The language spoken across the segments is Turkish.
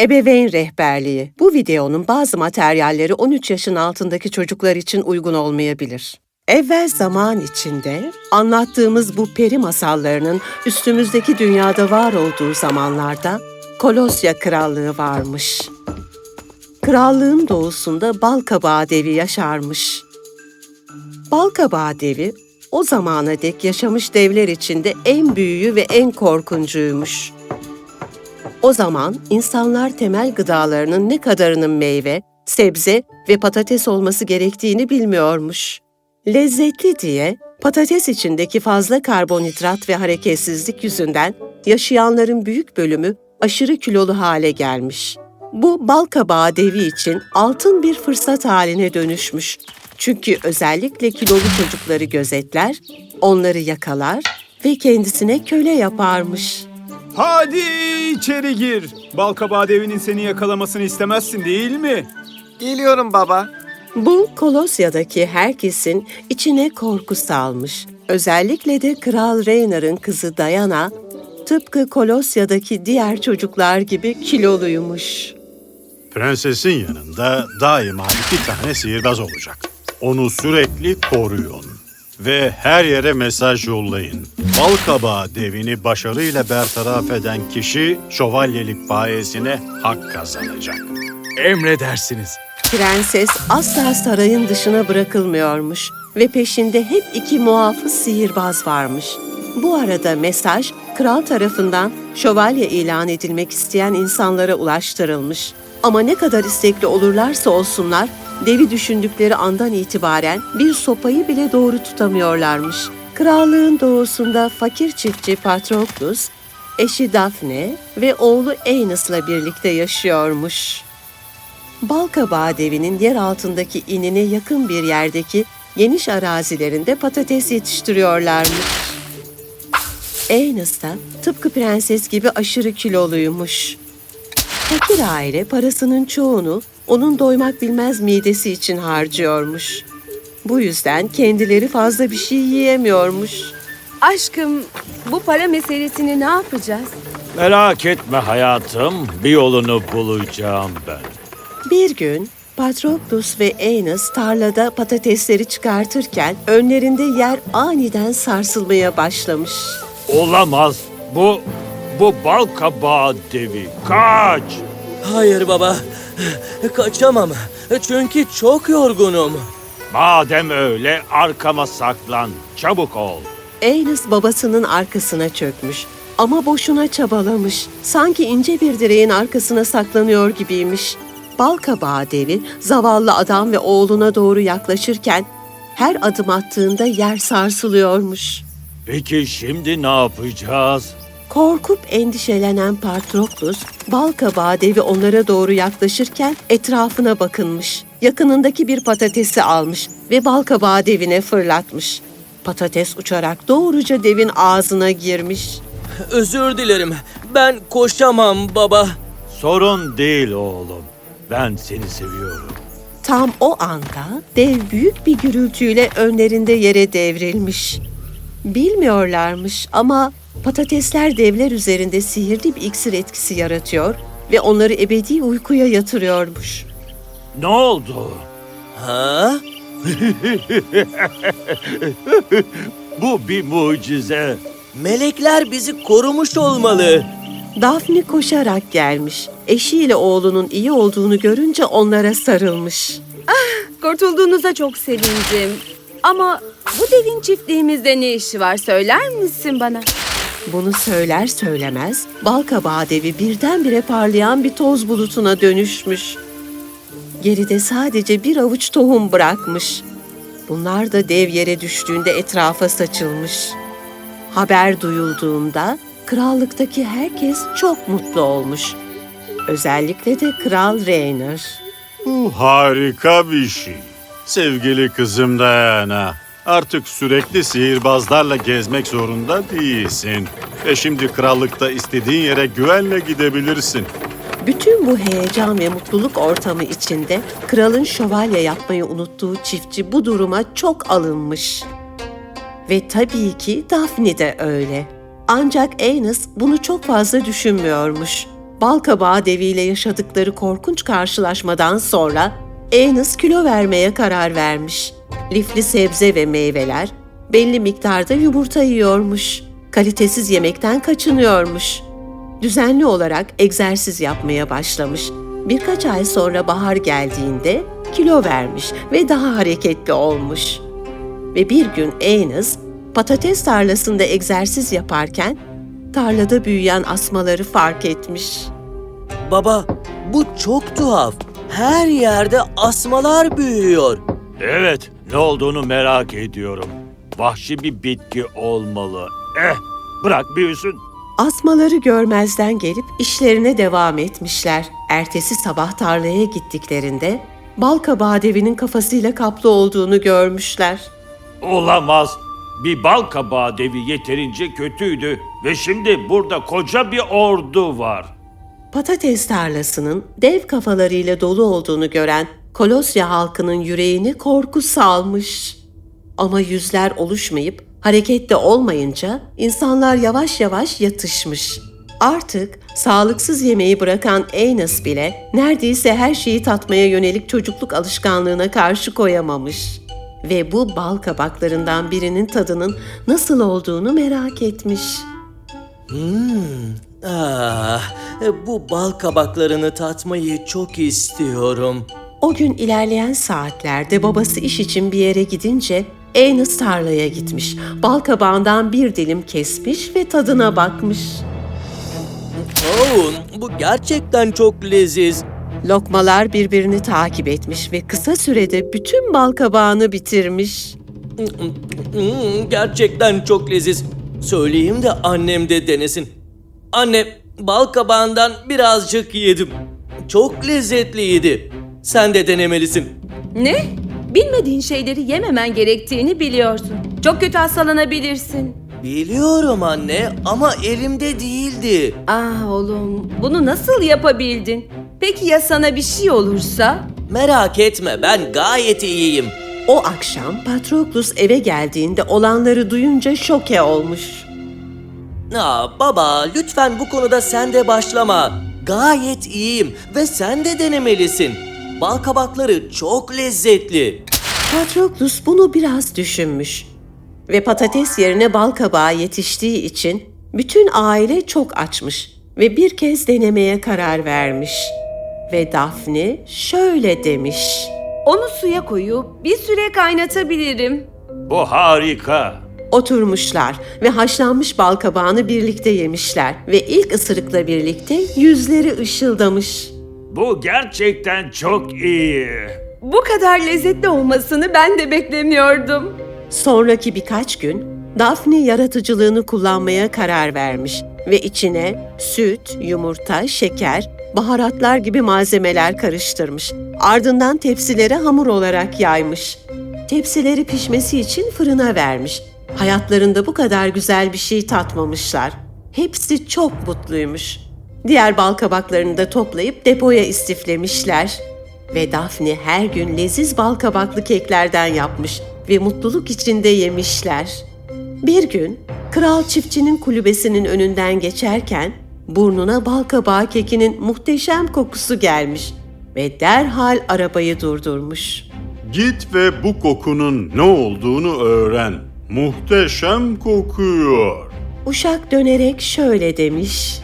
Ebeveyn rehberliği. Bu videonun bazı materyalleri 13 yaşın altındaki çocuklar için uygun olmayabilir. Evvel zaman içinde anlattığımız bu peri masallarının üstümüzdeki dünyada var olduğu zamanlarda Kolosya Krallığı varmış. Krallığın doğusunda Balkabağı devi yaşarmış. Balkabağı devi o zamana dek yaşamış devler içinde en büyüğü ve en korkuncuymuş. O zaman insanlar temel gıdalarının ne kadarının meyve, sebze ve patates olması gerektiğini bilmiyormuş. Lezzetli diye patates içindeki fazla karbonhidrat ve hareketsizlik yüzünden yaşayanların büyük bölümü aşırı kilolu hale gelmiş. Bu bal kabağı devi için altın bir fırsat haline dönüşmüş. Çünkü özellikle kilolu çocukları gözetler, onları yakalar ve kendisine köle yaparmış. Hadi içeri gir. Balkabağı devinin seni yakalamasını istemezsin değil mi? Geliyorum baba. Bu Kolosya'daki herkesin içine korku salmış. Özellikle de Kral Rainer'ın kızı Diana, tıpkı Kolosya'daki diğer çocuklar gibi kiloluymuş. Prensesin yanında daima iki tane sihirbaz olacak. Onu sürekli koruyun. Ve her yere mesaj yollayın. Balkabağı devini başarıyla bertaraf eden kişi şövalyelik payesine hak kazanacak. Emredersiniz. Prenses asla sarayın dışına bırakılmıyormuş ve peşinde hep iki muhafız sihirbaz varmış. Bu arada mesaj kral tarafından şövalye ilan edilmek isteyen insanlara ulaştırılmış. Ama ne kadar istekli olurlarsa olsunlar, devi düşündükleri andan itibaren bir sopayı bile doğru tutamıyorlarmış. Krallığın doğusunda fakir çiftçi Patroklos, eşi Daphne ve oğlu Enos'la birlikte yaşıyormuş. Balkabağı devinin yer altındaki inine yakın bir yerdeki geniş arazilerinde patates yetiştiriyorlarmış. Enos da tıpkı prenses gibi aşırı kiloluymuş. Fakir aile parasının çoğunu onun doymak bilmez midesi için harcıyormuş. Bu yüzden kendileri fazla bir şey yiyemiyormuş. Aşkım, bu para meselesini ne yapacağız? Merak etme hayatım, bir yolunu bulacağım ben. Bir gün Patroklos ve Enos tarlada patatesleri çıkartırken önlerinde yer aniden sarsılmaya başlamış. Olamaz, bu, bu bal kabağı devi. Kaç! Hayır baba. Kaçamam. Çünkü çok yorgunum. Madem öyle arkama saklan, çabuk ol. Enos babasının arkasına çökmüş ama boşuna çabalamış. Sanki ince bir direğin arkasına saklanıyor gibiymiş. Balkabağı devi zavallı adam ve oğluna doğru yaklaşırken her adım attığında yer sarsılıyormuş. Peki şimdi ne yapacağız? Korkup endişelenen Patroklos, balkabağı devi onlara doğru yaklaşırken etrafına bakınmış. Yakınındaki bir patatesi almış ve balkabağı devine fırlatmış. Patates uçarak doğruca devin ağzına girmiş. Özür dilerim. Ben koşamam baba. Sorun değil oğlum. Ben seni seviyorum. Tam o anda dev büyük bir gürültüyle önlerinde yere devrilmiş. Bilmiyorlarmış ama patatesler devler üzerinde sihirli bir iksir etkisi yaratıyor ve onları ebedi uykuya yatırıyormuş. Ne oldu? Ha? Bu bir mucize. Melekler bizi korumuş olmalı. Daphne koşarak gelmiş. Eşiyle oğlunun iyi olduğunu görünce onlara sarılmış. Kurtulduğunuza çok sevindim. Ama bu devin çiftliğimizde ne işi var söyler misin bana? Bunu söyler söylemez balkabağı devi birdenbire parlayan bir toz bulutuna dönüşmüş. Geride sadece bir avuç tohum bırakmış. Bunlar da dev yere düştüğünde etrafa saçılmış. Haber duyulduğunda krallıktaki herkes çok mutlu olmuş. Özellikle de Kral Rainer. Bu harika bir şey. Sevgili kızım Diana, artık sürekli sihirbazlarla gezmek zorunda değilsin. Ve şimdi krallıkta istediğin yere güvenle gidebilirsin. Bütün bu heyecan ve mutluluk ortamı içinde kralın şövalye yapmayı unuttuğu çiftçi bu duruma çok alınmış. Ve tabii ki Daphne de öyle. Ancak Enos bunu çok fazla düşünmüyormuş. Balkabağı deviyle yaşadıkları korkunç karşılaşmadan sonra Enos kilo vermeye karar vermiş. Lifli sebze ve meyveler, belli miktarda yumurta yiyormuş. Kalitesiz yemekten kaçınıyormuş. Düzenli olarak egzersiz yapmaya başlamış. Birkaç ay sonra bahar geldiğinde kilo vermiş ve daha hareketli olmuş. Ve bir gün Enos patates tarlasında egzersiz yaparken tarlada büyüyen asmaları fark etmiş. Baba, bu çok tuhaf. Her yerde asmalar büyüyor. Evet, ne olduğunu merak ediyorum. Vahşi bir bitki olmalı. Eh, bırak büyüsün. Asmaları görmezden gelip işlerine devam etmişler. Ertesi sabah tarlaya gittiklerinde balkabağı devinin kafasıyla kaplı olduğunu görmüşler. Olamaz. Bir bal kabağı devi yeterince kötüydü ve şimdi burada koca bir ordu var. Patates tarlasının dev kafalarıyla dolu olduğunu gören Kolosya halkının yüreğini korku salmış. Ama yüzler oluşmayıp harekette olmayınca insanlar yavaş yavaş yatışmış. Artık sağlıksız yemeği bırakan Enos bile neredeyse her şeyi tatmaya yönelik çocukluk alışkanlığına karşı koyamamış. Ve bu bal kabaklarından birinin tadının nasıl olduğunu merak etmiş. Ah, bu bal kabaklarını tatmayı çok istiyorum. O gün ilerleyen saatlerde babası iş için bir yere gidince Enos tarlaya gitmiş. Bal kabağından bir dilim kesmiş ve tadına bakmış. Oo, bu gerçekten çok leziz. Lokmalar birbirini takip etmiş ve kısa sürede bütün bal kabağını bitirmiş. Hmm, gerçekten çok leziz. Söyleyeyim de annem de denesin. Anne, bal kabağından birazcık yedim. Çok lezzetliydi. Sen de denemelisin. Ne? Bilmediğin şeyleri yememen gerektiğini biliyorsun. Çok kötü hastalanabilirsin. Biliyorum anne ama elimde değildi. Ah oğlum, bunu nasıl yapabildin? Peki ya sana bir şey olursa? Merak etme ben gayet iyiyim. O akşam Patroklus eve geldiğinde olanları duyunca şoke olmuş. Aa, baba lütfen bu konuda sen de başlama. Gayet iyiyim ve sen de denemelisin. Bal kabakları çok lezzetli. Patroklus bunu biraz düşünmüş. Ve patates yerine bal kabağı yetiştiği için bütün aile çok açmış ve bir kez denemeye karar vermiş. Ve Daphne şöyle demiş. Onu suya koyup bir süre kaynatabilirim. Bu harika. Oturmuşlar ve haşlanmış bal kabağını birlikte yemişler ve ilk ısırıkla birlikte yüzleri ışıldamış. Bu gerçekten çok iyi. Bu kadar lezzetli olmasını ben de beklemiyordum. Sonraki birkaç gün Daphne yaratıcılığını kullanmaya karar vermiş ve içine süt, yumurta, şeker, baharatlar gibi malzemeler karıştırmış. Ardından tepsilere hamur olarak yaymış. Tepsileri pişmesi için fırına vermiş. Hayatlarında bu kadar güzel bir şey tatmamışlar. Hepsi çok mutluymuş. Diğer bal kabaklarını da toplayıp depoya istiflemişler. Ve Daphne her gün leziz bal kabaklı keklerden yapmış ve mutluluk içinde yemişler. Bir gün kral çiftçinin kulübesinin önünden geçerken burnuna bal kabağı kekinin muhteşem kokusu gelmiş ve derhal arabayı durdurmuş. Git ve bu kokunun ne olduğunu öğren. Muhteşem kokuyor. Uşak dönerek şöyle demiş.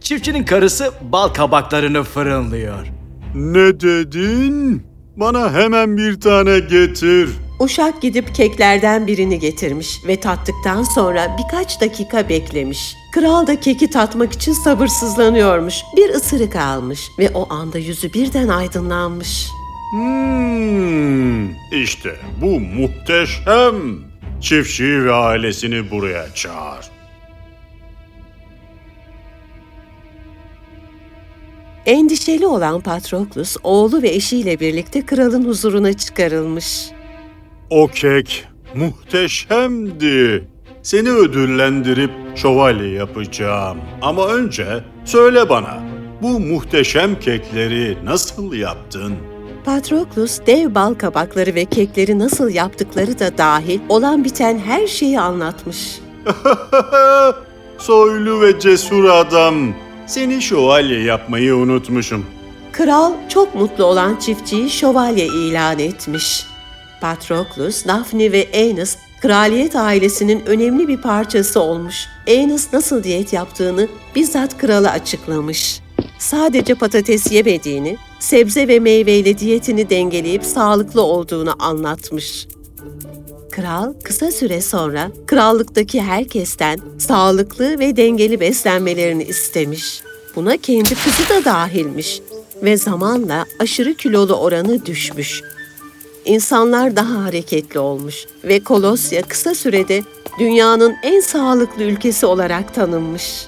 Çiftçinin karısı bal kabaklarını fırınlıyor. Ne dedin? Bana hemen bir tane getir. Uşak gidip keklerden birini getirmiş ve tattıktan sonra birkaç dakika beklemiş. Kral da keki tatmak için sabırsızlanıyormuş. Bir ısırık almış ve o anda yüzü birden aydınlanmış. Hmm, işte bu muhteşem. Çiftçiyi ve ailesini buraya çağır. Endişeli olan Patroklus oğlu ve eşiyle birlikte kralın huzuruna çıkarılmış. O kek muhteşemdi. Seni ödüllendirip şövalye yapacağım. Ama önce söyle bana, bu muhteşem kekleri nasıl yaptın? Patroklus dev bal kabakları ve kekleri nasıl yaptıkları da dahil olan biten her şeyi anlatmış. Soylu ve cesur adam. Seni şövalye yapmayı unutmuşum. Kral çok mutlu olan çiftçiyi şövalye ilan etmiş. Patroklus, Daphne ve Enos kraliyet ailesinin önemli bir parçası olmuş. Enos nasıl diyet yaptığını bizzat krala açıklamış. Sadece patates yemediğini, sebze ve meyveyle diyetini dengeleyip sağlıklı olduğunu anlatmış. Kral kısa süre sonra krallıktaki herkesten sağlıklı ve dengeli beslenmelerini istemiş. Buna kendi kızı da dahilmiş ve zamanla aşırı kilolu oranı düşmüş. İnsanlar daha hareketli olmuş ve Kolosya kısa sürede dünyanın en sağlıklı ülkesi olarak tanınmış.